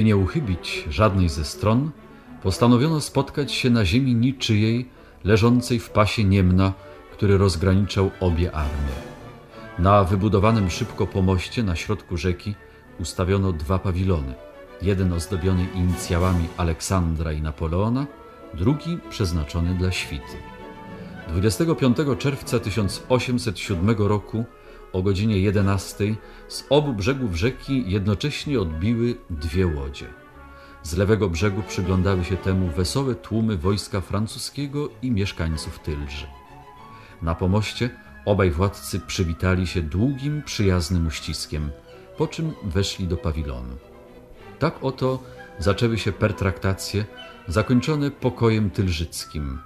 By nie uchybić żadnej ze stron, postanowiono spotkać się na ziemi niczyjej, leżącej w pasie Niemna, który rozgraniczał obie armie. Na wybudowanym szybko pomoście na środku rzeki ustawiono dwa pawilony. Jeden ozdobiony inicjałami Aleksandra i Napoleona, drugi przeznaczony dla świty. 25 czerwca 1807 roku o godzinie 11 z obu brzegów rzeki jednocześnie odbiły dwie łodzie. Z lewego brzegu przyglądały się temu wesołe tłumy wojska francuskiego i mieszkańców Tylży. Na pomoście obaj władcy przywitali się długim, przyjaznym uściskiem, po czym weszli do pawilonu. Tak oto zaczęły się pertraktacje, zakończone pokojem tylżyckim.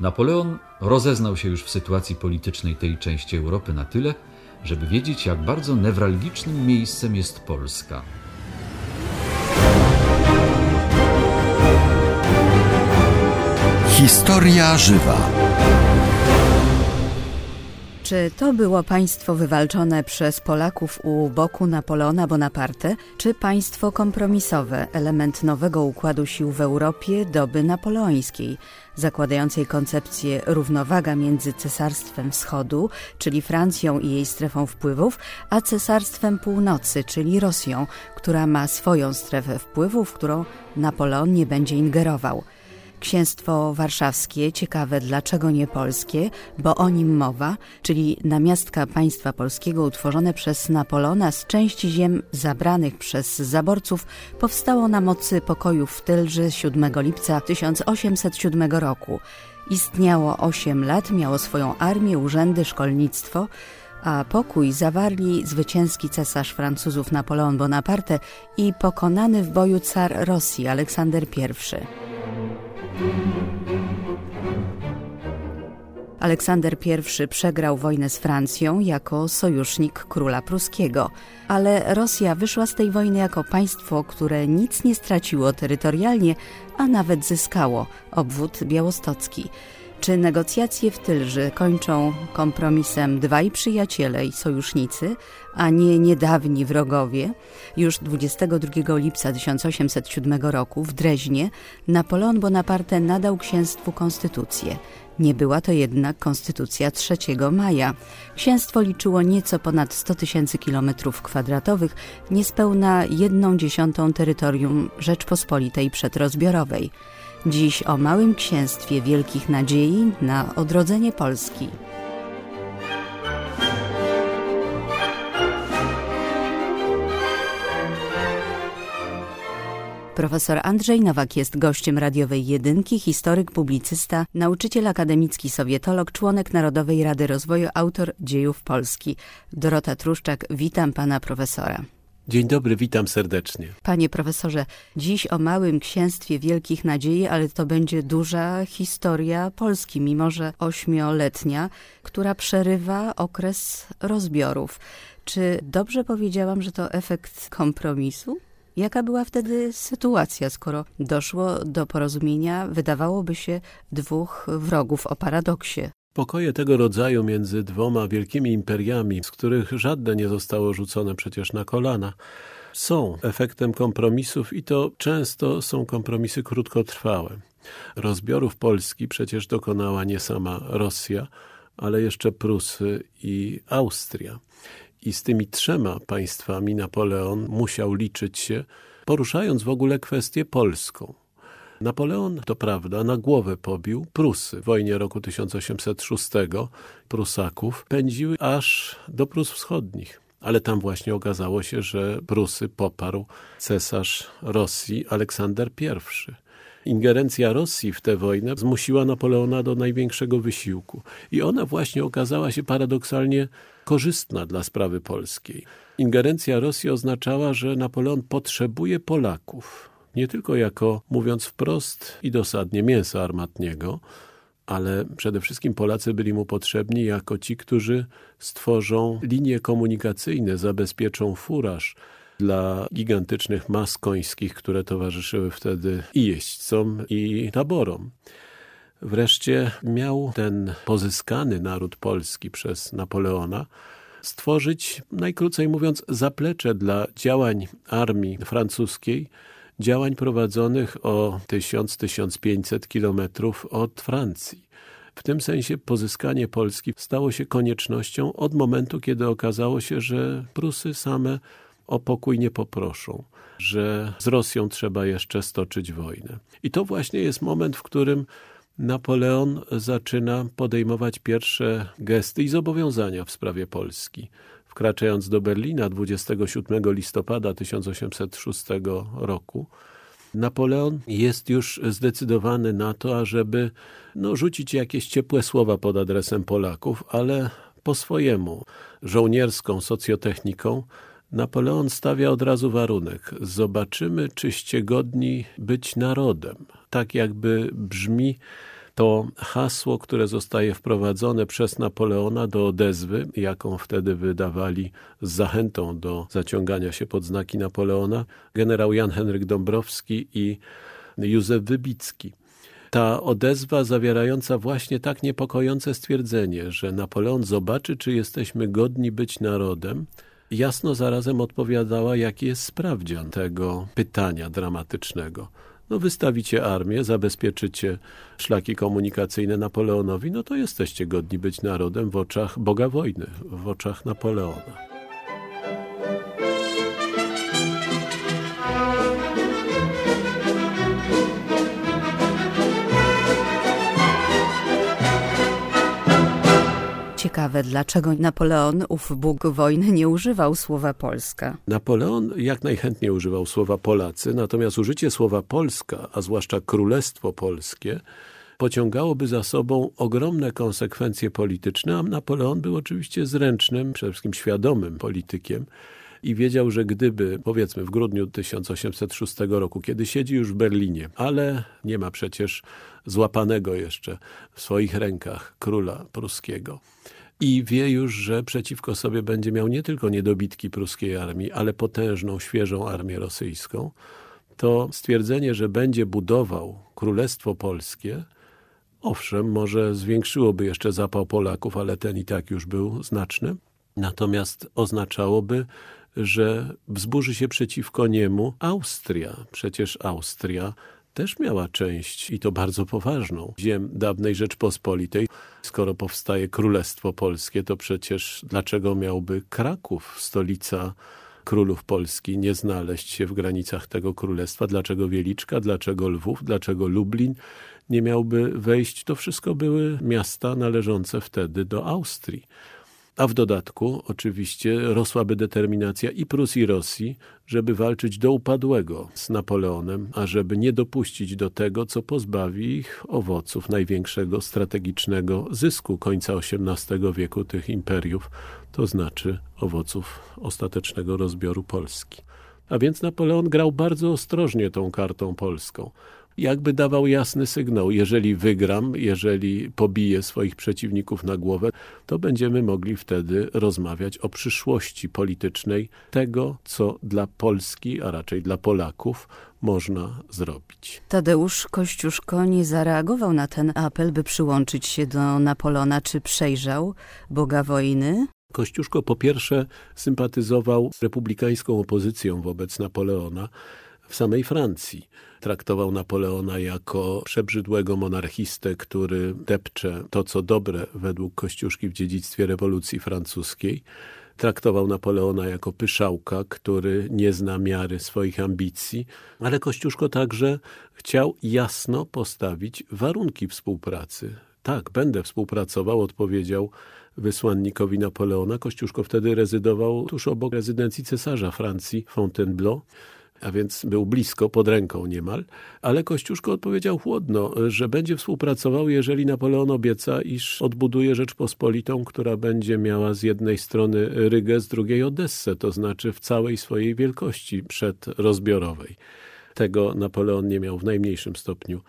Napoleon rozeznał się już w sytuacji politycznej tej części Europy na tyle, żeby wiedzieć, jak bardzo newralgicznym miejscem jest Polska. Historia żywa. Czy to było państwo wywalczone przez Polaków u boku Napoleona Bonaparte, czy państwo kompromisowe, element nowego układu sił w Europie doby napoleońskiej, zakładającej koncepcję równowaga między Cesarstwem Wschodu, czyli Francją i jej strefą wpływów, a Cesarstwem Północy, czyli Rosją, która ma swoją strefę wpływów, w którą Napoleon nie będzie ingerował – Księstwo warszawskie, ciekawe dlaczego nie polskie, bo o nim mowa, czyli namiastka państwa polskiego utworzone przez Napoleona z części ziem zabranych przez zaborców powstało na mocy pokojów w Tylży 7 lipca 1807 roku. Istniało 8 lat, miało swoją armię, urzędy, szkolnictwo, a pokój zawarli zwycięski cesarz Francuzów Napoleon Bonaparte i pokonany w boju car Rosji Aleksander I. Aleksander I przegrał wojnę z Francją jako sojusznik króla pruskiego, ale Rosja wyszła z tej wojny jako państwo, które nic nie straciło terytorialnie, a nawet zyskało obwód białostocki. Czy negocjacje w Tylży kończą kompromisem dwaj przyjaciele i sojusznicy, a nie niedawni wrogowie? Już 22 lipca 1807 roku w Dreźnie Napoleon Bonaparte nadał księstwu konstytucję. Nie była to jednak konstytucja 3 maja. Księstwo liczyło nieco ponad 100 tysięcy kilometrów kwadratowych, niespełna jedną dziesiątą terytorium Rzeczpospolitej przedrozbiorowej. Dziś o Małym Księstwie Wielkich Nadziei na odrodzenie Polski. Profesor Andrzej Nowak jest gościem radiowej jedynki, historyk, publicysta, nauczyciel akademicki, sowietolog, członek Narodowej Rady Rozwoju, autor dziejów Polski. Dorota Truszczak, witam pana profesora. Dzień dobry, witam serdecznie. Panie profesorze, dziś o małym księstwie wielkich nadziei, ale to będzie duża historia Polski, mimo że ośmioletnia, która przerywa okres rozbiorów. Czy dobrze powiedziałam, że to efekt kompromisu? Jaka była wtedy sytuacja, skoro doszło do porozumienia, wydawałoby się, dwóch wrogów o paradoksie? Pokoje tego rodzaju między dwoma wielkimi imperiami, z których żadne nie zostało rzucone przecież na kolana, są efektem kompromisów i to często są kompromisy krótkotrwałe. Rozbiorów Polski przecież dokonała nie sama Rosja, ale jeszcze Prusy i Austria. I z tymi trzema państwami Napoleon musiał liczyć się, poruszając w ogóle kwestię polską. Napoleon, to prawda, na głowę pobił Prusy. W wojnie roku 1806 Prusaków pędziły aż do Prus Wschodnich. Ale tam właśnie okazało się, że Prusy poparł cesarz Rosji Aleksander I. Ingerencja Rosji w tę wojnę zmusiła Napoleona do największego wysiłku. I ona właśnie okazała się paradoksalnie korzystna dla sprawy polskiej. Ingerencja Rosji oznaczała, że Napoleon potrzebuje Polaków. Nie tylko jako, mówiąc wprost i dosadnie, mięsa armatniego, ale przede wszystkim Polacy byli mu potrzebni jako ci, którzy stworzą linie komunikacyjne, zabezpieczą furaż, dla gigantycznych mas końskich, które towarzyszyły wtedy i jeźdźcom, i taborom. Wreszcie miał ten pozyskany naród polski przez Napoleona stworzyć, najkrócej mówiąc, zaplecze dla działań armii francuskiej, działań prowadzonych o 1000-1500 kilometrów od Francji. W tym sensie pozyskanie Polski stało się koniecznością od momentu, kiedy okazało się, że Prusy same o pokój nie poproszą, że z Rosją trzeba jeszcze stoczyć wojnę. I to właśnie jest moment, w którym Napoleon zaczyna podejmować pierwsze gesty i zobowiązania w sprawie Polski. Wkraczając do Berlina 27 listopada 1806 roku, Napoleon jest już zdecydowany na to, ażeby no, rzucić jakieś ciepłe słowa pod adresem Polaków, ale po swojemu, żołnierską socjotechniką, Napoleon stawia od razu warunek. Zobaczymy, czyście godni być narodem. Tak jakby brzmi to hasło, które zostaje wprowadzone przez Napoleona do odezwy, jaką wtedy wydawali z zachętą do zaciągania się pod znaki Napoleona, generał Jan Henryk Dąbrowski i Józef Wybicki. Ta odezwa zawierająca właśnie tak niepokojące stwierdzenie, że Napoleon zobaczy, czy jesteśmy godni być narodem, jasno zarazem odpowiadała, jaki jest sprawdzian tego pytania dramatycznego no wystawicie armię, zabezpieczycie szlaki komunikacyjne Napoleonowi, no to jesteście godni być narodem w oczach Boga wojny, w oczach Napoleona. Ciekawe, dlaczego Napoleon, ów Bóg wojny, nie używał słowa Polska. Napoleon jak najchętniej używał słowa Polacy, natomiast użycie słowa Polska, a zwłaszcza Królestwo Polskie, pociągałoby za sobą ogromne konsekwencje polityczne, a Napoleon był oczywiście zręcznym, przede wszystkim świadomym politykiem i wiedział, że gdyby, powiedzmy w grudniu 1806 roku, kiedy siedzi już w Berlinie, ale nie ma przecież złapanego jeszcze w swoich rękach króla pruskiego, i wie już, że przeciwko sobie będzie miał nie tylko niedobitki pruskiej armii, ale potężną, świeżą armię rosyjską, to stwierdzenie, że będzie budował Królestwo Polskie, owszem, może zwiększyłoby jeszcze zapał Polaków, ale ten i tak już był znaczny, natomiast oznaczałoby, że wzburzy się przeciwko niemu Austria. Przecież Austria też miała część, i to bardzo poważną, ziem dawnej Rzeczpospolitej. Skoro powstaje Królestwo Polskie, to przecież dlaczego miałby Kraków, stolica królów Polski, nie znaleźć się w granicach tego królestwa? Dlaczego Wieliczka, dlaczego Lwów, dlaczego Lublin nie miałby wejść? To wszystko były miasta należące wtedy do Austrii. A w dodatku oczywiście rosłaby determinacja i Prus i Rosji, żeby walczyć do upadłego z Napoleonem, a żeby nie dopuścić do tego, co pozbawi ich owoców największego strategicznego zysku końca XVIII wieku tych imperiów, to znaczy owoców ostatecznego rozbioru Polski. A więc Napoleon grał bardzo ostrożnie tą kartą polską jakby dawał jasny sygnał, jeżeli wygram, jeżeli pobiję swoich przeciwników na głowę, to będziemy mogli wtedy rozmawiać o przyszłości politycznej tego, co dla Polski, a raczej dla Polaków można zrobić. Tadeusz Kościuszko nie zareagował na ten apel, by przyłączyć się do Napoleona, czy przejrzał Boga wojny? Kościuszko po pierwsze sympatyzował z republikańską opozycją wobec Napoleona, w samej Francji. Traktował Napoleona jako przebrzydłego monarchistę, który depcze to, co dobre według Kościuszki w dziedzictwie rewolucji francuskiej. Traktował Napoleona jako pyszałka, który nie zna miary swoich ambicji, ale Kościuszko także chciał jasno postawić warunki współpracy. Tak, będę współpracował, odpowiedział wysłannikowi Napoleona. Kościuszko wtedy rezydował tuż obok rezydencji cesarza Francji, Fontainebleau a więc był blisko, pod ręką niemal, ale Kościuszko odpowiedział chłodno, że będzie współpracował, jeżeli Napoleon obieca, iż odbuduje Rzeczpospolitą, która będzie miała z jednej strony Rygę, z drugiej Odessę, to znaczy w całej swojej wielkości przedrozbiorowej. Tego Napoleon nie miał w najmniejszym stopniu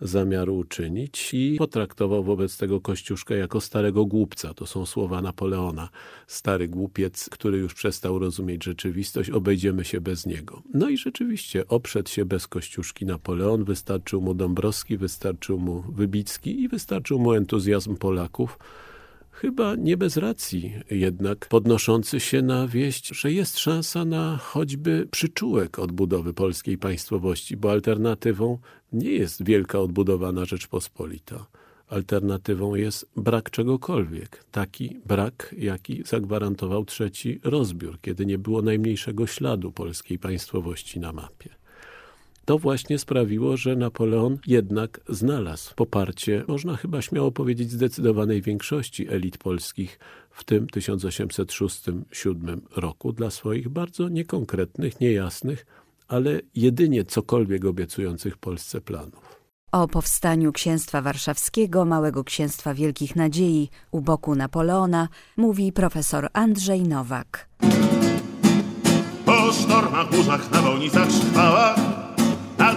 zamiaru uczynić i potraktował wobec tego Kościuszkę jako starego głupca. To są słowa Napoleona. Stary głupiec, który już przestał rozumieć rzeczywistość, obejdziemy się bez niego. No i rzeczywiście oprzedł się bez Kościuszki Napoleon, wystarczył mu Dąbrowski, wystarczył mu Wybicki i wystarczył mu entuzjazm Polaków, chyba nie bez racji jednak podnoszący się na wieść, że jest szansa na choćby przyczółek odbudowy polskiej państwowości, bo alternatywą nie jest wielka odbudowana Rzeczpospolita. Alternatywą jest brak czegokolwiek. Taki brak, jaki zagwarantował trzeci rozbiór, kiedy nie było najmniejszego śladu polskiej państwowości na mapie. To właśnie sprawiło, że Napoleon jednak znalazł poparcie, można chyba śmiało powiedzieć, zdecydowanej większości elit polskich w tym 1806-1807 roku dla swoich bardzo niekonkretnych, niejasnych, ale jedynie cokolwiek obiecujących Polsce planów. O powstaniu Księstwa Warszawskiego, Małego Księstwa Wielkich Nadziei u boku Napoleona mówi profesor Andrzej Nowak. Po sztormach, burzach, nawałnicach, szwałach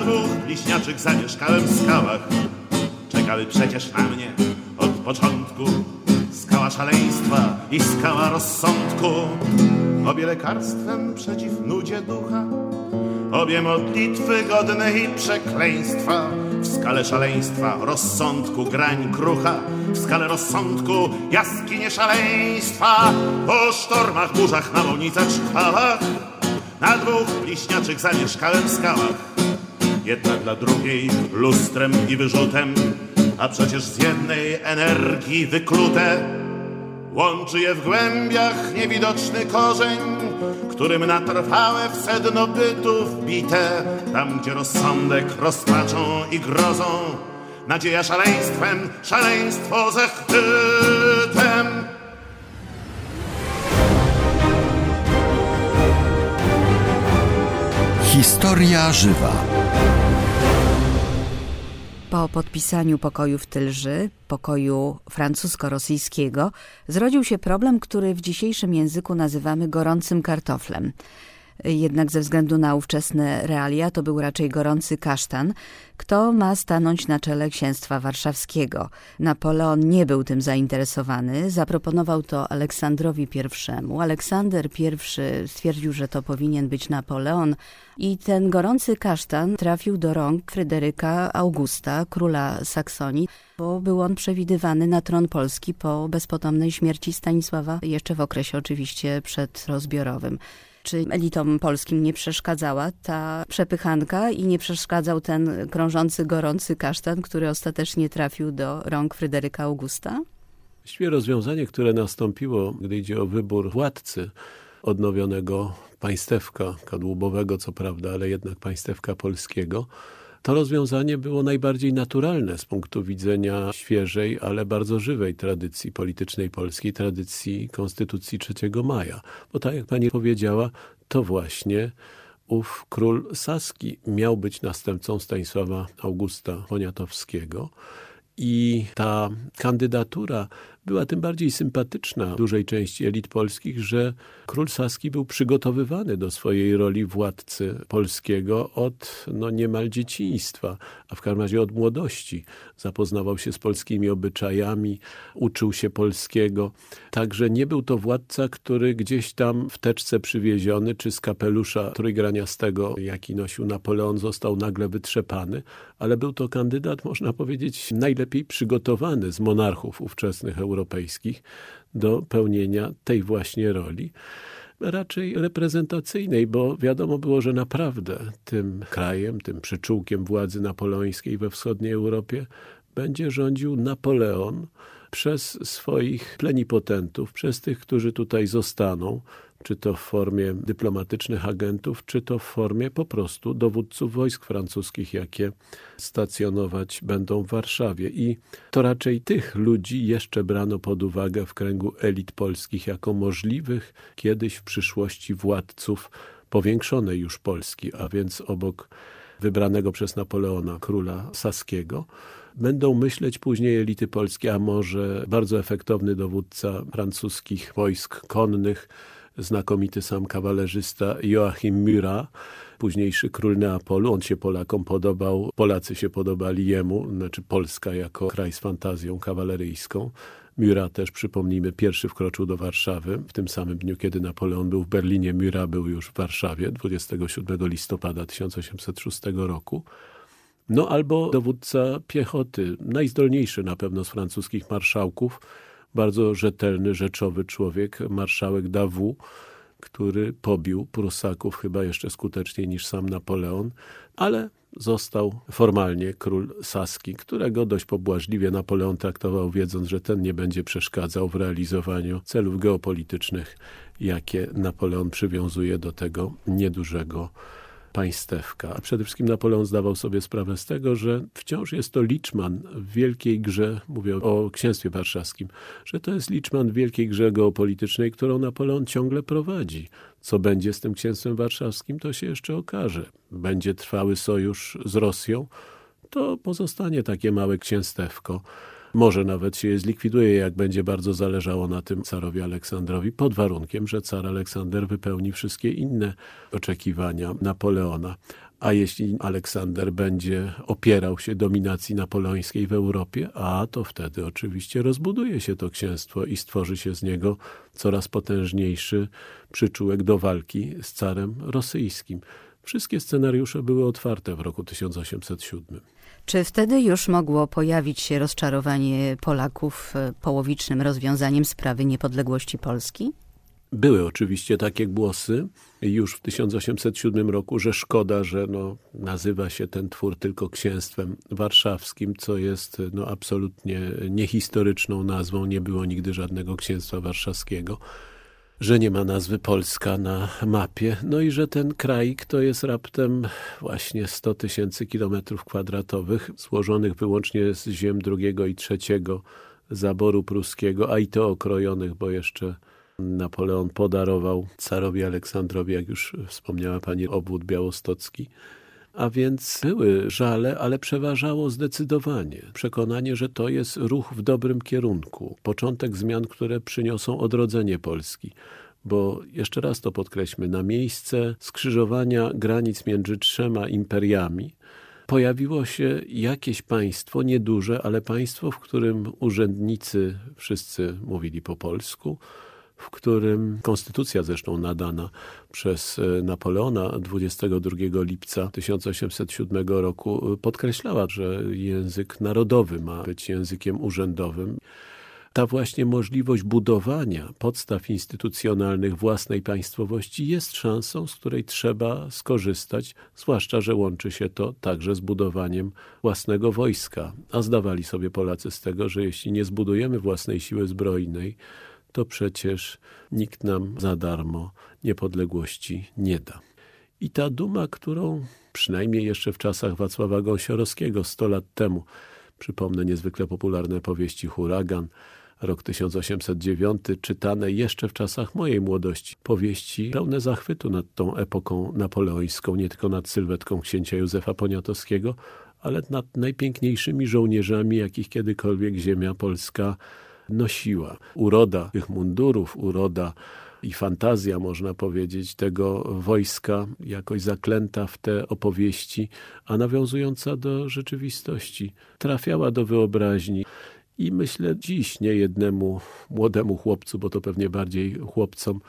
dwóch bliźniaczych zamieszkałem skałach. Czekały przecież na mnie od początku skała szaleństwa i skała rozsądku. Obie lekarstwem przeciw nudzie ducha, obie modlitwy godne i przekleństwa. W skale szaleństwa, rozsądku, grań krucha, w skale rozsądku, jaskinie szaleństwa. Po sztormach, burzach, nawałnicach, szkwalach, na dwóch bliźniaczych zamieszkałem skałach jedna dla drugiej lustrem i wyrzutem, a przecież z jednej energii wyklute. Łączy je w głębiach niewidoczny korzeń, którym na trwałe w sedno bytu wbite, tam gdzie rozsądek rozpaczą i grozą, nadzieja szaleństwem, szaleństwo zachwytem. Historia żywa. Po podpisaniu pokoju w Tylży, pokoju francusko-rosyjskiego, zrodził się problem, który w dzisiejszym języku nazywamy gorącym kartoflem. Jednak ze względu na ówczesne realia to był raczej gorący kasztan. Kto ma stanąć na czele księstwa warszawskiego? Napoleon nie był tym zainteresowany. Zaproponował to Aleksandrowi I. Aleksander I stwierdził, że to powinien być Napoleon i ten gorący kasztan trafił do rąk Fryderyka Augusta, króla Saksonii, bo był on przewidywany na tron Polski po bezpotomnej śmierci Stanisława, jeszcze w okresie oczywiście przedrozbiorowym czy elitom polskim nie przeszkadzała ta przepychanka i nie przeszkadzał ten krążący, gorący kasztan, który ostatecznie trafił do rąk Fryderyka Augusta? Właściwie rozwiązanie, które nastąpiło, gdy idzie o wybór władcy odnowionego państewka kadłubowego, co prawda, ale jednak państewka polskiego, to rozwiązanie było najbardziej naturalne z punktu widzenia świeżej, ale bardzo żywej tradycji politycznej polskiej, tradycji Konstytucji 3 maja. Bo tak jak pani powiedziała, to właśnie ów król Saski miał być następcą Stanisława Augusta Poniatowskiego. I ta kandydatura była tym bardziej sympatyczna dużej części elit polskich, że król Saski był przygotowywany do swojej roli władcy polskiego od no, niemal dzieciństwa, a w każdym razie od młodości. Zapoznawał się z polskimi obyczajami, uczył się polskiego. Także nie był to władca, który gdzieś tam w teczce przywieziony, czy z kapelusza trójgraniastego, jaki nosił Napoleon, został nagle wytrzepany, ale był to kandydat, można powiedzieć, najlepiej przygotowany z monarchów ówczesnych Europy europejskich do pełnienia tej właśnie roli raczej reprezentacyjnej, bo wiadomo było, że naprawdę tym krajem, tym przyczółkiem władzy napoleońskiej we wschodniej Europie będzie rządził Napoleon przez swoich plenipotentów, przez tych, którzy tutaj zostaną, czy to w formie dyplomatycznych agentów, czy to w formie po prostu dowódców wojsk francuskich, jakie stacjonować będą w Warszawie. I to raczej tych ludzi jeszcze brano pod uwagę w kręgu elit polskich jako możliwych kiedyś w przyszłości władców powiększonej już Polski, a więc obok wybranego przez Napoleona króla Saskiego, będą myśleć później elity polskie, a może bardzo efektowny dowódca francuskich wojsk konnych, znakomity sam kawalerzysta Joachim Murat, późniejszy król Neapolu. On się Polakom podobał, Polacy się podobali jemu, znaczy Polska jako kraj z fantazją kawaleryjską. Murat też, przypomnijmy, pierwszy wkroczył do Warszawy. W tym samym dniu, kiedy Napoleon był w Berlinie, Murat był już w Warszawie 27 listopada 1806 roku. No albo dowódca piechoty, najzdolniejszy na pewno z francuskich marszałków, bardzo rzetelny, rzeczowy człowiek, marszałek Dawu, który pobił Prusaków chyba jeszcze skuteczniej niż sam Napoleon, ale został formalnie król Saski, którego dość pobłażliwie Napoleon traktował, wiedząc, że ten nie będzie przeszkadzał w realizowaniu celów geopolitycznych, jakie Napoleon przywiązuje do tego niedużego państewka. A przede wszystkim Napoleon zdawał sobie sprawę z tego, że wciąż jest to liczman w wielkiej grze, mówię o księstwie warszawskim, że to jest liczman w wielkiej grze geopolitycznej, którą Napoleon ciągle prowadzi. Co będzie z tym księstwem warszawskim, to się jeszcze okaże. Będzie trwały sojusz z Rosją, to pozostanie takie małe księstewko. Może nawet się je zlikwiduje, jak będzie bardzo zależało na tym carowi Aleksandrowi, pod warunkiem, że car Aleksander wypełni wszystkie inne oczekiwania Napoleona. A jeśli Aleksander będzie opierał się dominacji napoleońskiej w Europie, a to wtedy oczywiście rozbuduje się to księstwo i stworzy się z niego coraz potężniejszy przyczółek do walki z carem rosyjskim. Wszystkie scenariusze były otwarte w roku 1807. Czy wtedy już mogło pojawić się rozczarowanie Polaków e, połowicznym rozwiązaniem sprawy niepodległości Polski? Były oczywiście takie głosy już w 1807 roku, że szkoda, że no, nazywa się ten twór tylko księstwem warszawskim, co jest no, absolutnie niehistoryczną nazwą. Nie było nigdy żadnego księstwa warszawskiego że nie ma nazwy Polska na mapie, no i że ten kraik to jest raptem właśnie 100 tysięcy kilometrów kwadratowych, złożonych wyłącznie z ziem drugiego i trzeciego zaboru pruskiego, a i to okrojonych, bo jeszcze Napoleon podarował carowi Aleksandrowi, jak już wspomniała pani, obwód białostocki. A więc były żale, ale przeważało zdecydowanie przekonanie, że to jest ruch w dobrym kierunku, początek zmian, które przyniosą odrodzenie Polski. Bo jeszcze raz to podkreślmy, na miejsce skrzyżowania granic między trzema imperiami pojawiło się jakieś państwo, nieduże, ale państwo, w którym urzędnicy wszyscy mówili po polsku, w którym konstytucja zresztą nadana przez e, Napoleona 22 lipca 1807 roku e, podkreślała, że język narodowy ma być językiem urzędowym ta właśnie możliwość budowania podstaw instytucjonalnych własnej państwowości jest szansą, z której trzeba skorzystać, zwłaszcza, że łączy się to także z budowaniem własnego wojska. A zdawali sobie Polacy z tego, że jeśli nie zbudujemy własnej siły zbrojnej, to przecież nikt nam za darmo niepodległości nie da. I ta duma, którą przynajmniej jeszcze w czasach Wacława Gąsiorowskiego, 100 lat temu, przypomnę niezwykle popularne powieści Huragan, rok 1809, czytane jeszcze w czasach mojej młodości. Powieści pełne zachwytu nad tą epoką napoleońską, nie tylko nad sylwetką księcia Józefa Poniatowskiego, ale nad najpiękniejszymi żołnierzami, jakich kiedykolwiek ziemia polska nosiła. Uroda tych mundurów, uroda i fantazja, można powiedzieć, tego wojska jakoś zaklęta w te opowieści, a nawiązująca do rzeczywistości, trafiała do wyobraźni. I myślę dziś nie jednemu młodemu chłopcu, bo to pewnie bardziej chłopcom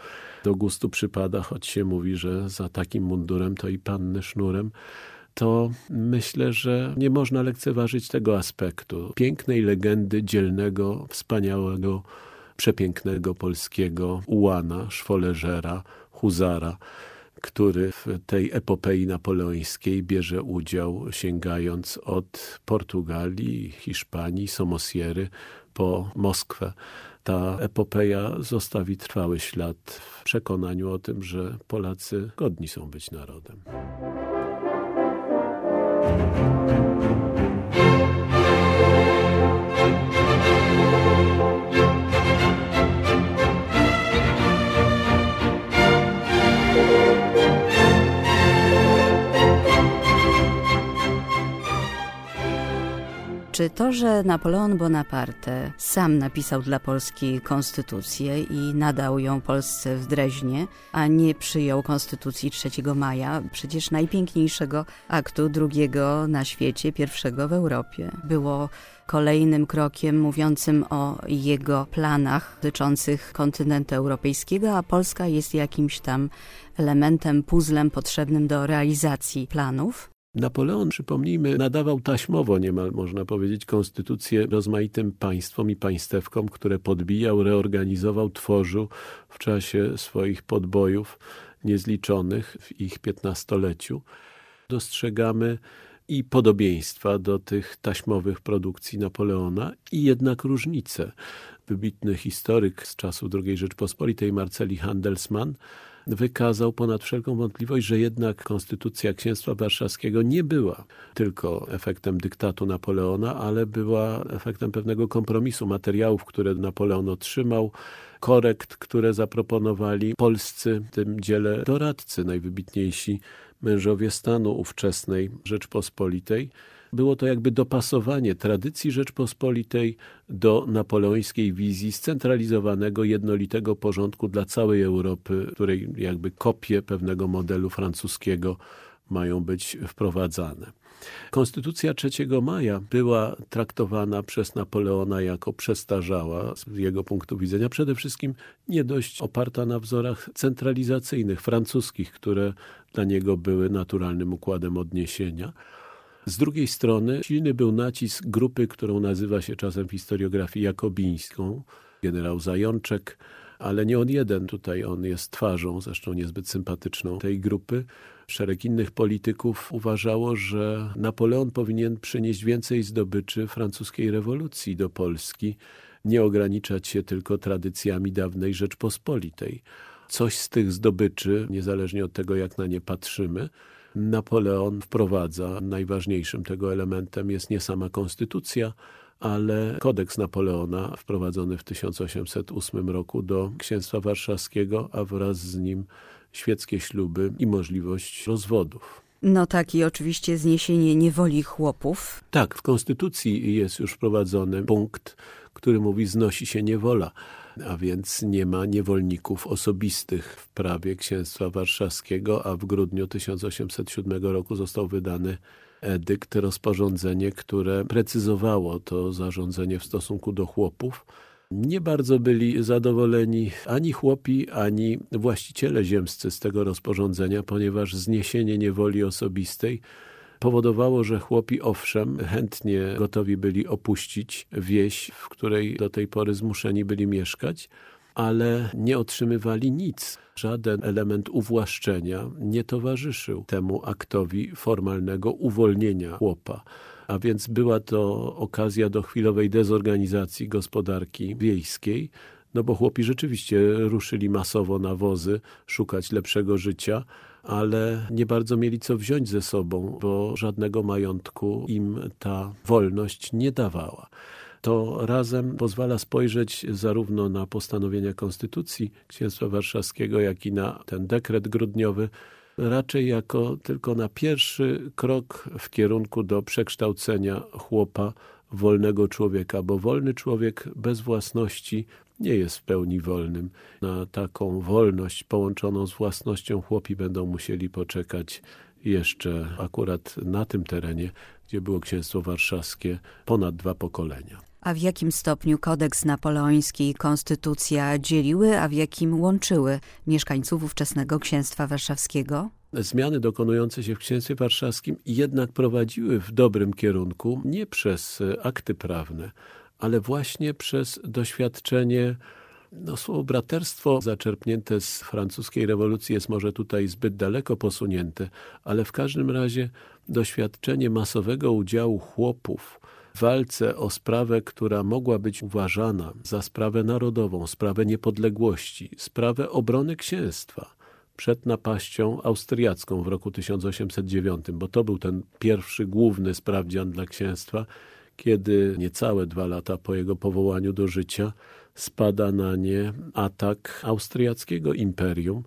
do gustu przypada, choć się mówi, że za takim mundurem to i panny sznurem, to myślę, że nie można lekceważyć tego aspektu. Pięknej legendy dzielnego, wspaniałego, przepięknego polskiego ułana, szwoleżera, huzara, który w tej epopei napoleońskiej bierze udział sięgając od Portugalii, Hiszpanii, Somosiery po Moskwę. Ta epopeja zostawi trwały ślad w przekonaniu o tym, że Polacy godni są być narodem. Thank you. To, że Napoleon Bonaparte sam napisał dla Polski konstytucję i nadał ją Polsce w Dreźnie, a nie przyjął konstytucji 3 maja, przecież najpiękniejszego aktu drugiego na świecie, pierwszego w Europie, było kolejnym krokiem mówiącym o jego planach dotyczących kontynentu europejskiego, a Polska jest jakimś tam elementem, puzzlem potrzebnym do realizacji planów? Napoleon, przypomnijmy, nadawał taśmowo niemal, można powiedzieć, konstytucję rozmaitym państwom i państewkom, które podbijał, reorganizował, tworzył w czasie swoich podbojów niezliczonych w ich piętnastoleciu. Dostrzegamy i podobieństwa do tych taśmowych produkcji Napoleona i jednak różnice. Wybitny historyk z czasów II Rzeczpospolitej Marceli Handelsmann wykazał ponad wszelką wątpliwość, że jednak konstytucja Księstwa Warszawskiego nie była tylko efektem dyktatu Napoleona, ale była efektem pewnego kompromisu materiałów, które Napoleon otrzymał, korekt, które zaproponowali polscy w tym dziele doradcy, najwybitniejsi mężowie stanu ówczesnej Rzeczpospolitej. Było to jakby dopasowanie tradycji Rzeczpospolitej do napoleońskiej wizji scentralizowanego, jednolitego porządku dla całej Europy, której jakby kopie pewnego modelu francuskiego mają być wprowadzane. Konstytucja 3 maja była traktowana przez Napoleona jako przestarzała z jego punktu widzenia, przede wszystkim nie dość oparta na wzorach centralizacyjnych, francuskich, które dla niego były naturalnym układem odniesienia. Z drugiej strony silny był nacisk grupy, którą nazywa się czasem w historiografii jakobińską, generał Zajączek, ale nie on jeden, tutaj on jest twarzą, zresztą niezbyt sympatyczną tej grupy. Szereg innych polityków uważało, że Napoleon powinien przynieść więcej zdobyczy francuskiej rewolucji do Polski, nie ograniczać się tylko tradycjami dawnej Rzeczpospolitej. Coś z tych zdobyczy, niezależnie od tego, jak na nie patrzymy, Napoleon wprowadza. Najważniejszym tego elementem jest nie sama konstytucja, ale kodeks Napoleona wprowadzony w 1808 roku do księstwa warszawskiego, a wraz z nim świeckie śluby i możliwość rozwodów. No tak i oczywiście zniesienie niewoli chłopów. Tak, w konstytucji jest już wprowadzony punkt, który mówi znosi się niewola a więc nie ma niewolników osobistych w prawie księstwa warszawskiego, a w grudniu 1807 roku został wydany edykt, rozporządzenie, które precyzowało to zarządzenie w stosunku do chłopów. Nie bardzo byli zadowoleni ani chłopi, ani właściciele ziemscy z tego rozporządzenia, ponieważ zniesienie niewoli osobistej powodowało, że chłopi owszem chętnie gotowi byli opuścić wieś, w której do tej pory zmuszeni byli mieszkać, ale nie otrzymywali nic. Żaden element uwłaszczenia nie towarzyszył temu aktowi formalnego uwolnienia chłopa. A więc była to okazja do chwilowej dezorganizacji gospodarki wiejskiej, no bo chłopi rzeczywiście ruszyli masowo na wozy szukać lepszego życia, ale nie bardzo mieli co wziąć ze sobą, bo żadnego majątku im ta wolność nie dawała. To razem pozwala spojrzeć zarówno na postanowienia Konstytucji Księstwa Warszawskiego, jak i na ten dekret grudniowy, raczej jako tylko na pierwszy krok w kierunku do przekształcenia chłopa wolnego człowieka, bo wolny człowiek bez własności nie jest w pełni wolnym. Na taką wolność połączoną z własnością chłopi będą musieli poczekać jeszcze akurat na tym terenie, gdzie było księstwo warszawskie, ponad dwa pokolenia. A w jakim stopniu kodeks napoleoński i konstytucja dzieliły, a w jakim łączyły mieszkańców ówczesnego księstwa warszawskiego? Zmiany dokonujące się w księstwie warszawskim jednak prowadziły w dobrym kierunku, nie przez akty prawne, ale właśnie przez doświadczenie no, słowo braterstwo zaczerpnięte z francuskiej rewolucji jest może tutaj zbyt daleko posunięte, ale w każdym razie doświadczenie masowego udziału chłopów w walce o sprawę, która mogła być uważana za sprawę narodową, sprawę niepodległości, sprawę obrony księstwa przed napaścią austriacką w roku 1809, bo to był ten pierwszy główny sprawdzian dla księstwa, kiedy niecałe dwa lata po jego powołaniu do życia spada na nie atak austriackiego imperium,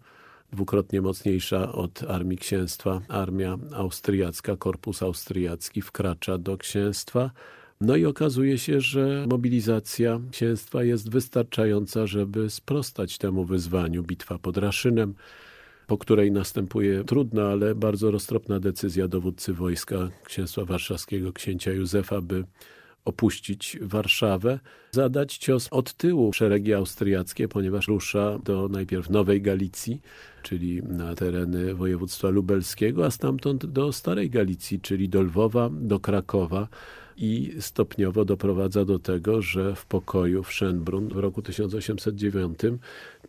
dwukrotnie mocniejsza od armii księstwa. Armia austriacka, korpus austriacki wkracza do księstwa. No i okazuje się, że mobilizacja księstwa jest wystarczająca, żeby sprostać temu wyzwaniu. Bitwa pod Raszynem, po której następuje trudna, ale bardzo roztropna decyzja dowódcy wojska księstwa warszawskiego, księcia Józefa, by opuścić Warszawę, zadać cios od tyłu szeregi austriackie, ponieważ rusza do najpierw Nowej Galicji, czyli na tereny województwa lubelskiego, a stamtąd do Starej Galicji, czyli do Lwowa, do Krakowa i stopniowo doprowadza do tego, że w pokoju w Schönbrunn w roku 1809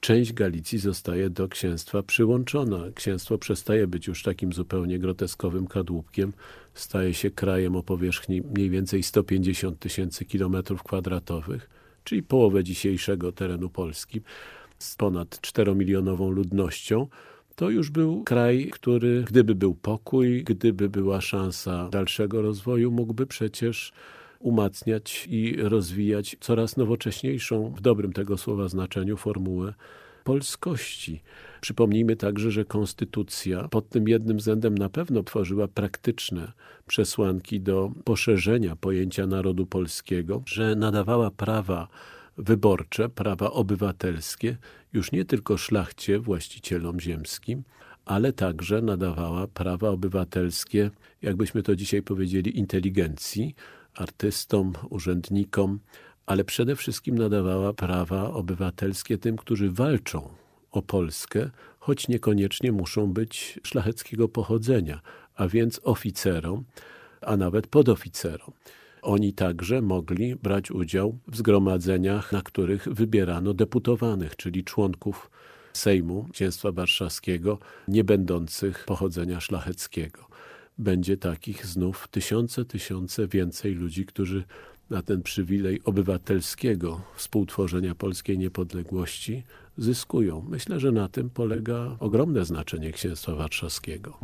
część Galicji zostaje do księstwa przyłączona. Księstwo przestaje być już takim zupełnie groteskowym kadłubkiem, staje się krajem o powierzchni mniej więcej 150 tysięcy kilometrów kwadratowych, czyli połowę dzisiejszego terenu Polski, z ponad 4-milionową ludnością, to już był kraj, który gdyby był pokój, gdyby była szansa dalszego rozwoju, mógłby przecież umacniać i rozwijać coraz nowocześniejszą, w dobrym tego słowa znaczeniu, formułę polskości. Przypomnijmy także, że konstytucja pod tym jednym względem na pewno tworzyła praktyczne przesłanki do poszerzenia pojęcia narodu polskiego, że nadawała prawa wyborcze, prawa obywatelskie już nie tylko szlachcie, właścicielom ziemskim, ale także nadawała prawa obywatelskie, jakbyśmy to dzisiaj powiedzieli, inteligencji, artystom, urzędnikom, ale przede wszystkim nadawała prawa obywatelskie tym, którzy walczą o Polskę, choć niekoniecznie muszą być szlacheckiego pochodzenia, a więc oficerom, a nawet podoficerom. Oni także mogli brać udział w zgromadzeniach, na których wybierano deputowanych, czyli członków Sejmu Księstwa Warszawskiego, nie będących pochodzenia szlacheckiego. Będzie takich znów tysiące, tysiące więcej ludzi, którzy na ten przywilej obywatelskiego współtworzenia polskiej niepodległości zyskują. Myślę, że na tym polega ogromne znaczenie Księstwa Warszawskiego.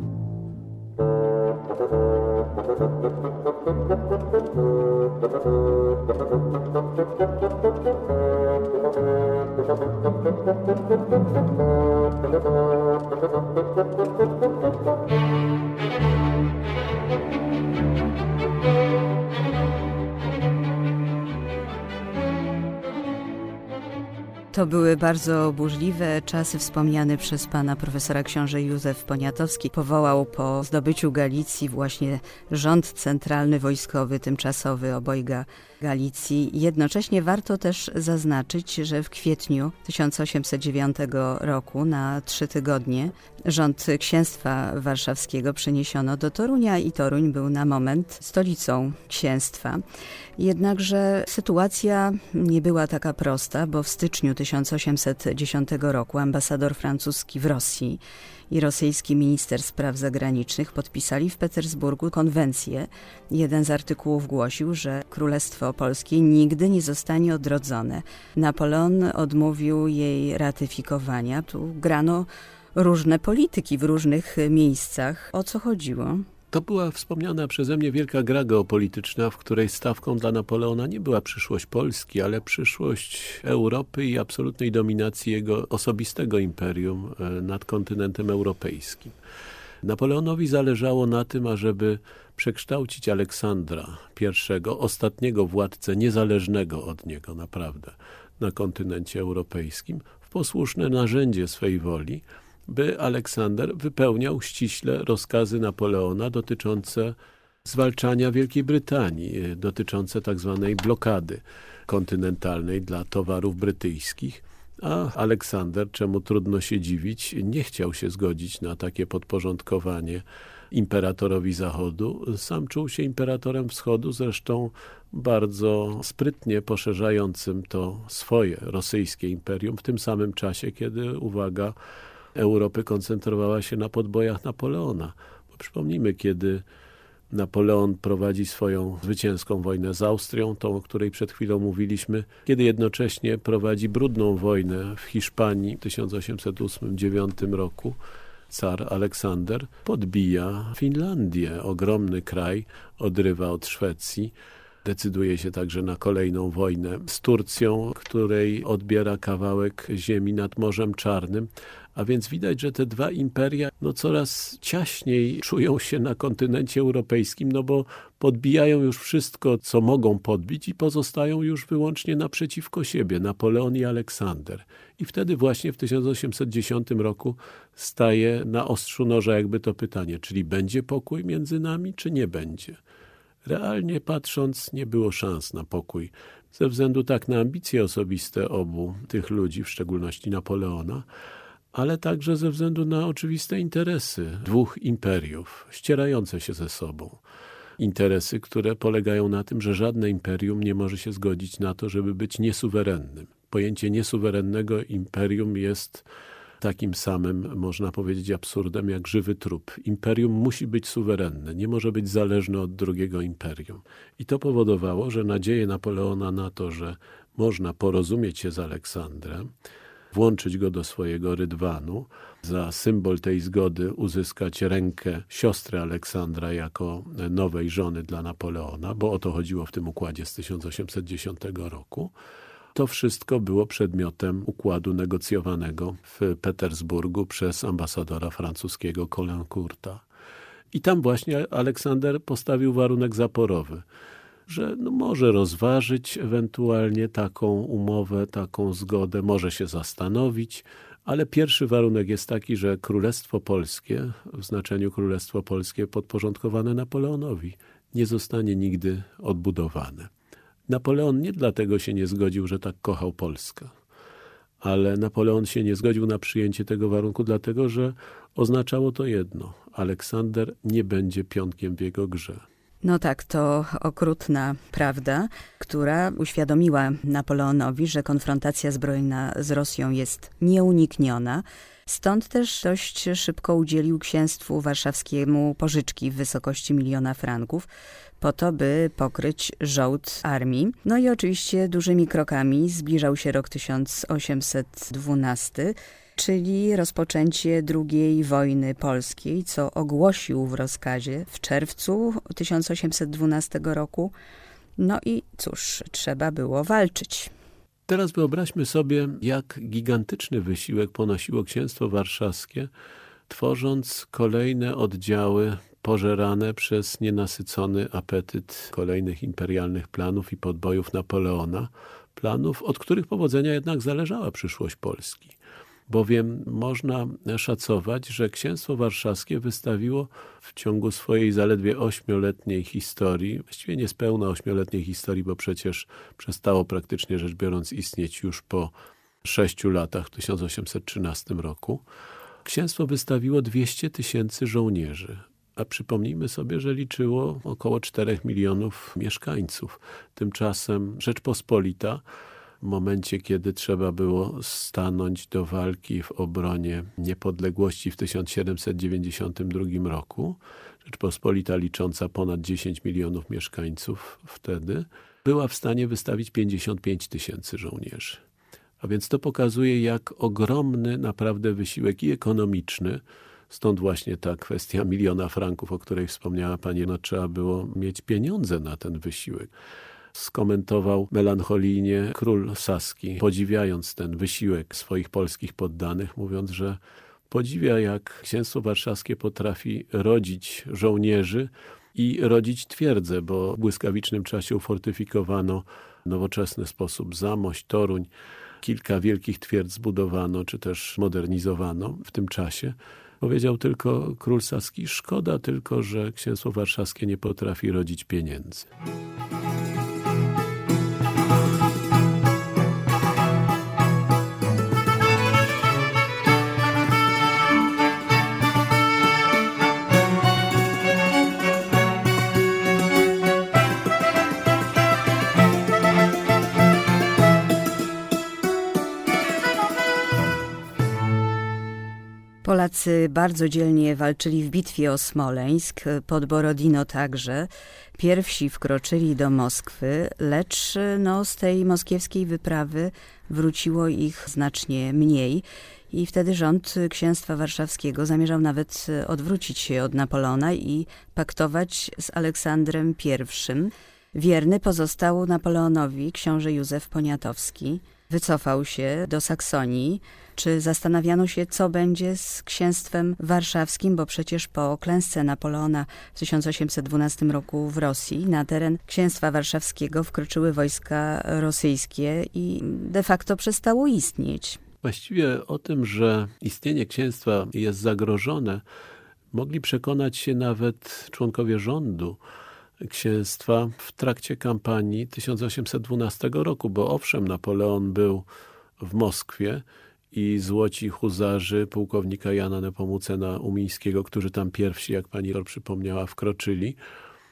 To były bardzo burzliwe czasy wspomniane przez pana profesora książę Józef Poniatowski. Powołał po zdobyciu Galicji właśnie rząd centralny wojskowy tymczasowy obojga Galicji. Jednocześnie warto też zaznaczyć, że w kwietniu 1809 roku na trzy tygodnie rząd księstwa warszawskiego przeniesiono do Torunia i Toruń był na moment stolicą księstwa. Jednakże sytuacja nie była taka prosta, bo w styczniu 1810 roku ambasador francuski w Rosji i rosyjski minister spraw zagranicznych podpisali w Petersburgu konwencję. Jeden z artykułów głosił, że Królestwo Polskie nigdy nie zostanie odrodzone. Napoleon odmówił jej ratyfikowania. Tu grano różne polityki w różnych miejscach. O co chodziło? To była wspomniana przeze mnie wielka gra geopolityczna, w której stawką dla Napoleona nie była przyszłość Polski, ale przyszłość Europy i absolutnej dominacji jego osobistego imperium e, nad kontynentem europejskim. Napoleonowi zależało na tym, ażeby przekształcić Aleksandra I, ostatniego władcę niezależnego od niego naprawdę na kontynencie europejskim, w posłuszne narzędzie swej woli, by Aleksander wypełniał ściśle rozkazy Napoleona dotyczące zwalczania Wielkiej Brytanii, e, dotyczące tak zwanej blokady kontynentalnej dla towarów brytyjskich. A Aleksander, czemu trudno się dziwić, nie chciał się zgodzić na takie podporządkowanie imperatorowi Zachodu. Sam czuł się imperatorem Wschodu, zresztą bardzo sprytnie poszerzającym to swoje rosyjskie imperium w tym samym czasie, kiedy, uwaga, Europy koncentrowała się na podbojach Napoleona. Bo przypomnijmy, kiedy Napoleon prowadzi swoją zwycięską wojnę z Austrią, tą, o której przed chwilą mówiliśmy, kiedy jednocześnie prowadzi brudną wojnę w Hiszpanii w 1808-1809 roku, car Aleksander podbija Finlandię, ogromny kraj, odrywa od Szwecji, decyduje się także na kolejną wojnę z Turcją, której odbiera kawałek ziemi nad Morzem Czarnym, a więc widać, że te dwa imperia no, coraz ciaśniej czują się na kontynencie europejskim, no bo podbijają już wszystko, co mogą podbić i pozostają już wyłącznie naprzeciwko siebie, Napoleon i Aleksander. I wtedy właśnie w 1810 roku staje na ostrzu noża jakby to pytanie, czyli będzie pokój między nami, czy nie będzie? Realnie patrząc nie było szans na pokój. Ze względu tak na ambicje osobiste obu tych ludzi, w szczególności Napoleona, ale także ze względu na oczywiste interesy dwóch imperiów, ścierające się ze sobą. Interesy, które polegają na tym, że żadne imperium nie może się zgodzić na to, żeby być niesuwerennym. Pojęcie niesuwerennego imperium jest takim samym, można powiedzieć, absurdem jak żywy trup. Imperium musi być suwerenne, nie może być zależne od drugiego imperium. I to powodowało, że nadzieje Napoleona na to, że można porozumieć się z Aleksandrem, włączyć go do swojego rydwanu, za symbol tej zgody uzyskać rękę siostry Aleksandra jako nowej żony dla Napoleona, bo o to chodziło w tym układzie z 1810 roku. To wszystko było przedmiotem układu negocjowanego w Petersburgu przez ambasadora francuskiego Colincourta. I tam właśnie Aleksander postawił warunek zaporowy, że no może rozważyć ewentualnie taką umowę, taką zgodę, może się zastanowić, ale pierwszy warunek jest taki, że Królestwo Polskie, w znaczeniu Królestwo Polskie podporządkowane Napoleonowi, nie zostanie nigdy odbudowane. Napoleon nie dlatego się nie zgodził, że tak kochał Polskę, ale Napoleon się nie zgodził na przyjęcie tego warunku, dlatego że oznaczało to jedno: Aleksander nie będzie pionkiem w jego grze. No tak, to okrutna prawda, która uświadomiła Napoleonowi, że konfrontacja zbrojna z Rosją jest nieunikniona. Stąd też dość szybko udzielił księstwu warszawskiemu pożyczki w wysokości miliona franków, po to, by pokryć żołd armii. No i oczywiście dużymi krokami zbliżał się rok 1812 czyli rozpoczęcie II wojny polskiej, co ogłosił w rozkazie w czerwcu 1812 roku. No i cóż, trzeba było walczyć. Teraz wyobraźmy sobie, jak gigantyczny wysiłek ponosiło księstwo warszawskie, tworząc kolejne oddziały pożerane przez nienasycony apetyt kolejnych imperialnych planów i podbojów Napoleona, planów, od których powodzenia jednak zależała przyszłość Polski bowiem można szacować, że księstwo warszawskie wystawiło w ciągu swojej zaledwie ośmioletniej historii, właściwie niespełna ośmioletniej historii, bo przecież przestało praktycznie rzecz biorąc istnieć już po sześciu latach, w 1813 roku, księstwo wystawiło 200 tysięcy żołnierzy. A przypomnijmy sobie, że liczyło około 4 milionów mieszkańców. Tymczasem Rzeczpospolita w momencie, kiedy trzeba było stanąć do walki w obronie niepodległości w 1792 roku, Rzeczpospolita licząca ponad 10 milionów mieszkańców wtedy, była w stanie wystawić 55 tysięcy żołnierzy. A więc to pokazuje, jak ogromny naprawdę wysiłek i ekonomiczny, stąd właśnie ta kwestia miliona franków, o której wspomniała pani, no trzeba było mieć pieniądze na ten wysiłek. Skomentował melancholijnie król Saski, podziwiając ten wysiłek swoich polskich poddanych, mówiąc, że podziwia, jak księstwo warszawskie potrafi rodzić żołnierzy i rodzić twierdze, bo w błyskawicznym czasie ufortyfikowano nowoczesny sposób Zamość, Toruń, kilka wielkich twierdz zbudowano, czy też modernizowano w tym czasie. Powiedział tylko król Saski, szkoda tylko, że księstwo warszawskie nie potrafi rodzić pieniędzy. Polacy bardzo dzielnie walczyli w bitwie o Smoleńsk, pod Borodino także. Pierwsi wkroczyli do Moskwy, lecz no, z tej moskiewskiej wyprawy wróciło ich znacznie mniej. I wtedy rząd księstwa warszawskiego zamierzał nawet odwrócić się od Napoleona i paktować z Aleksandrem I. Wierny pozostał Napoleonowi książę Józef Poniatowski. Wycofał się do Saksonii, czy zastanawiano się, co będzie z księstwem warszawskim, bo przecież po klęsce Napoleona w 1812 roku w Rosji na teren księstwa warszawskiego wkroczyły wojska rosyjskie i de facto przestało istnieć. Właściwie o tym, że istnienie księstwa jest zagrożone, mogli przekonać się nawet członkowie rządu, księstwa w trakcie kampanii 1812 roku, bo owszem, Napoleon był w Moskwie i złoci huzarzy pułkownika Jana Nepomucena Umińskiego, którzy tam pierwsi, jak pani przypomniała, wkroczyli,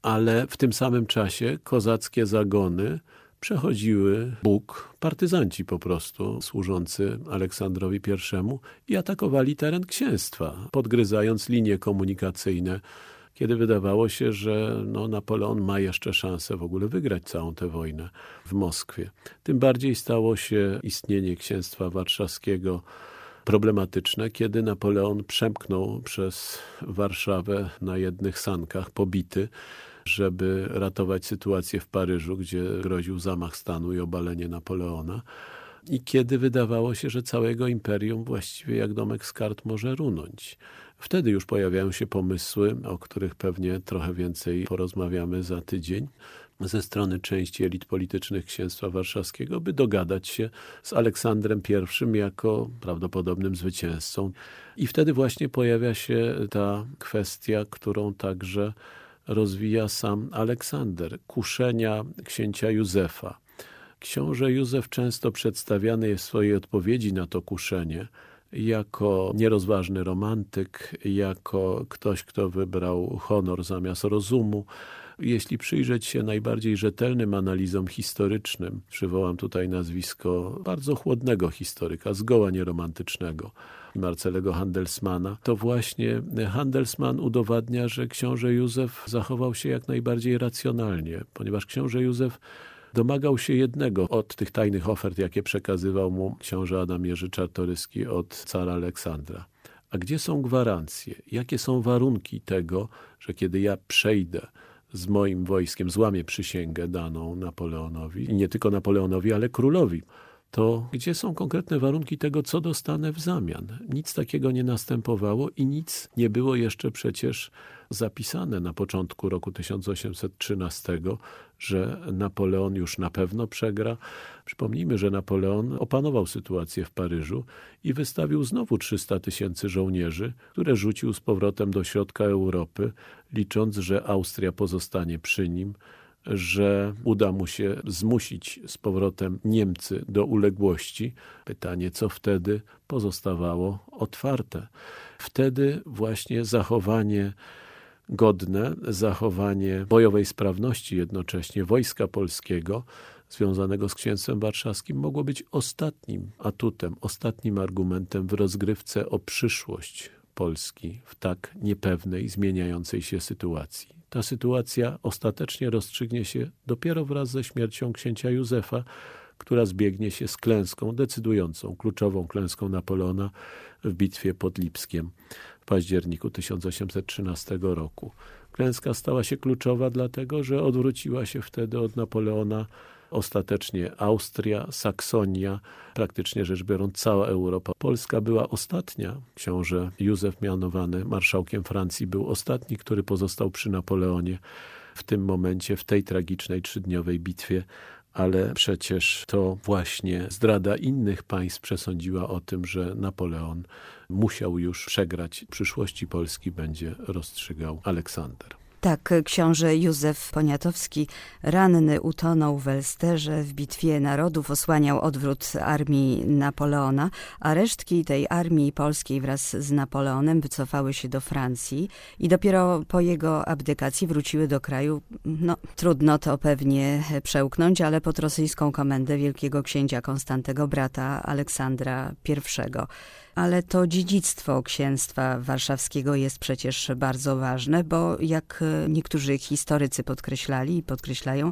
ale w tym samym czasie kozackie zagony przechodziły Bóg, partyzanci po prostu, służący Aleksandrowi I i atakowali teren księstwa, podgryzając linie komunikacyjne, kiedy wydawało się, że no, Napoleon ma jeszcze szansę w ogóle wygrać całą tę wojnę w Moskwie. Tym bardziej stało się istnienie księstwa warszawskiego problematyczne, kiedy Napoleon przemknął przez Warszawę na jednych sankach, pobity, żeby ratować sytuację w Paryżu, gdzie groził zamach stanu i obalenie Napoleona. I kiedy wydawało się, że całego imperium właściwie jak domek z kart może runąć. Wtedy już pojawiają się pomysły, o których pewnie trochę więcej porozmawiamy za tydzień, ze strony części elit politycznych Księstwa Warszawskiego, by dogadać się z Aleksandrem I jako prawdopodobnym zwycięzcą. I wtedy właśnie pojawia się ta kwestia, którą także rozwija sam Aleksander, kuszenia księcia Józefa. Książę Józef często przedstawiany jest w swojej odpowiedzi na to kuszenie jako nierozważny romantyk, jako ktoś, kto wybrał honor zamiast rozumu. Jeśli przyjrzeć się najbardziej rzetelnym analizom historycznym, przywołam tutaj nazwisko bardzo chłodnego historyka, zgoła nieromantycznego, Marcelego Handelsmana, to właśnie Handelsman udowadnia, że książę Józef zachował się jak najbardziej racjonalnie, ponieważ książę Józef domagał się jednego od tych tajnych ofert, jakie przekazywał mu książę Adam Jerzy Czartoryski od cara Aleksandra. A gdzie są gwarancje? Jakie są warunki tego, że kiedy ja przejdę z moim wojskiem, złamię przysięgę daną Napoleonowi nie tylko Napoleonowi, ale królowi, to gdzie są konkretne warunki tego, co dostanę w zamian? Nic takiego nie następowało i nic nie było jeszcze przecież zapisane na początku roku 1813, że Napoleon już na pewno przegra. Przypomnijmy, że Napoleon opanował sytuację w Paryżu i wystawił znowu 300 tysięcy żołnierzy, które rzucił z powrotem do środka Europy, licząc, że Austria pozostanie przy nim, że uda mu się zmusić z powrotem Niemcy do uległości. Pytanie, co wtedy pozostawało otwarte. Wtedy właśnie zachowanie godne, zachowanie bojowej sprawności jednocześnie wojska polskiego związanego z księstwem warszawskim mogło być ostatnim atutem, ostatnim argumentem w rozgrywce o przyszłość Polski w tak niepewnej, zmieniającej się sytuacji. Ta sytuacja ostatecznie rozstrzygnie się dopiero wraz ze śmiercią księcia Józefa, która zbiegnie się z klęską decydującą, kluczową klęską Napoleona w bitwie pod Lipskiem październiku 1813 roku. Klęska stała się kluczowa dlatego, że odwróciła się wtedy od Napoleona Ostatecznie Austria, Saksonia, praktycznie rzecz biorąc cała Europa. Polska była ostatnia. Książę Józef mianowany marszałkiem Francji był ostatni, który pozostał przy Napoleonie w tym momencie, w tej tragicznej trzydniowej bitwie ale przecież to właśnie zdrada innych państw przesądziła o tym, że Napoleon musiał już przegrać. W przyszłości Polski będzie rozstrzygał Aleksander. Tak, książę Józef Poniatowski, ranny, utonął w Elsterze w bitwie narodów, osłaniał odwrót armii Napoleona, a resztki tej armii polskiej wraz z Napoleonem wycofały się do Francji i dopiero po jego abdykacji wróciły do kraju. No, trudno to pewnie przełknąć, ale pod rosyjską komendę wielkiego księcia Konstantego, brata Aleksandra I ale to dziedzictwo księstwa warszawskiego jest przecież bardzo ważne, bo jak niektórzy historycy podkreślali i podkreślają,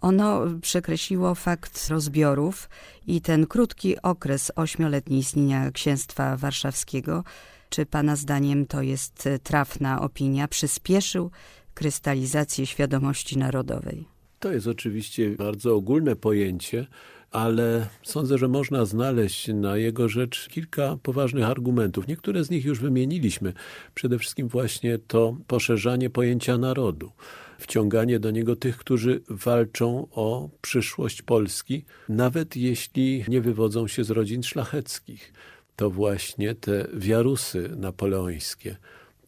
ono przekreśliło fakt rozbiorów i ten krótki okres ośmioletniej istnienia księstwa warszawskiego, czy pana zdaniem to jest trafna opinia, przyspieszył krystalizację świadomości narodowej? To jest oczywiście bardzo ogólne pojęcie, ale sądzę, że można znaleźć na jego rzecz kilka poważnych argumentów. Niektóre z nich już wymieniliśmy. Przede wszystkim właśnie to poszerzanie pojęcia narodu, wciąganie do niego tych, którzy walczą o przyszłość Polski, nawet jeśli nie wywodzą się z rodzin szlacheckich. To właśnie te wiarusy napoleońskie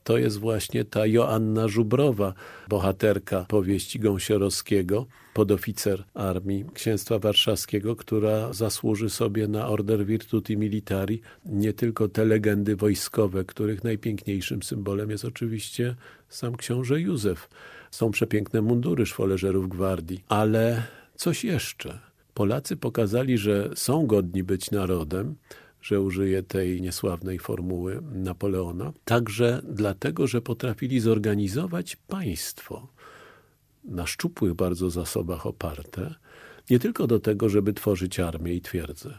to jest właśnie ta Joanna Żubrowa, bohaterka powieści Gąsiorowskiego, podoficer armii księstwa warszawskiego, która zasłuży sobie na Order Virtuti Militari nie tylko te legendy wojskowe, których najpiękniejszym symbolem jest oczywiście sam książę Józef. Są przepiękne mundury szwoleżerów gwardii, ale coś jeszcze. Polacy pokazali, że są godni być narodem, że użyję tej niesławnej formuły Napoleona, także dlatego, że potrafili zorganizować państwo na szczupłych bardzo zasobach oparte, nie tylko do tego, żeby tworzyć armię i twierdzę,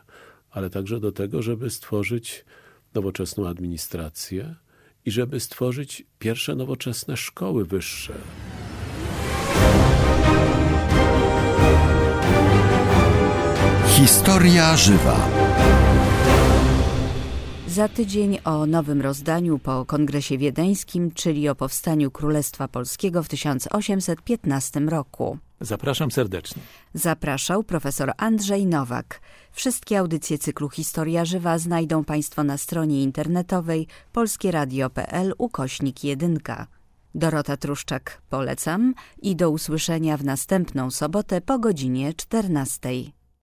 ale także do tego, żeby stworzyć nowoczesną administrację i żeby stworzyć pierwsze nowoczesne szkoły wyższe. Historia żywa. Za tydzień o nowym rozdaniu po Kongresie Wiedeńskim, czyli o powstaniu Królestwa Polskiego w 1815 roku. Zapraszam serdecznie. Zapraszał profesor Andrzej Nowak. Wszystkie audycje cyklu Historia Żywa znajdą Państwo na stronie internetowej polskieradio.pl ukośnik 1. Dorota Truszczak polecam i do usłyszenia w następną sobotę po godzinie 14.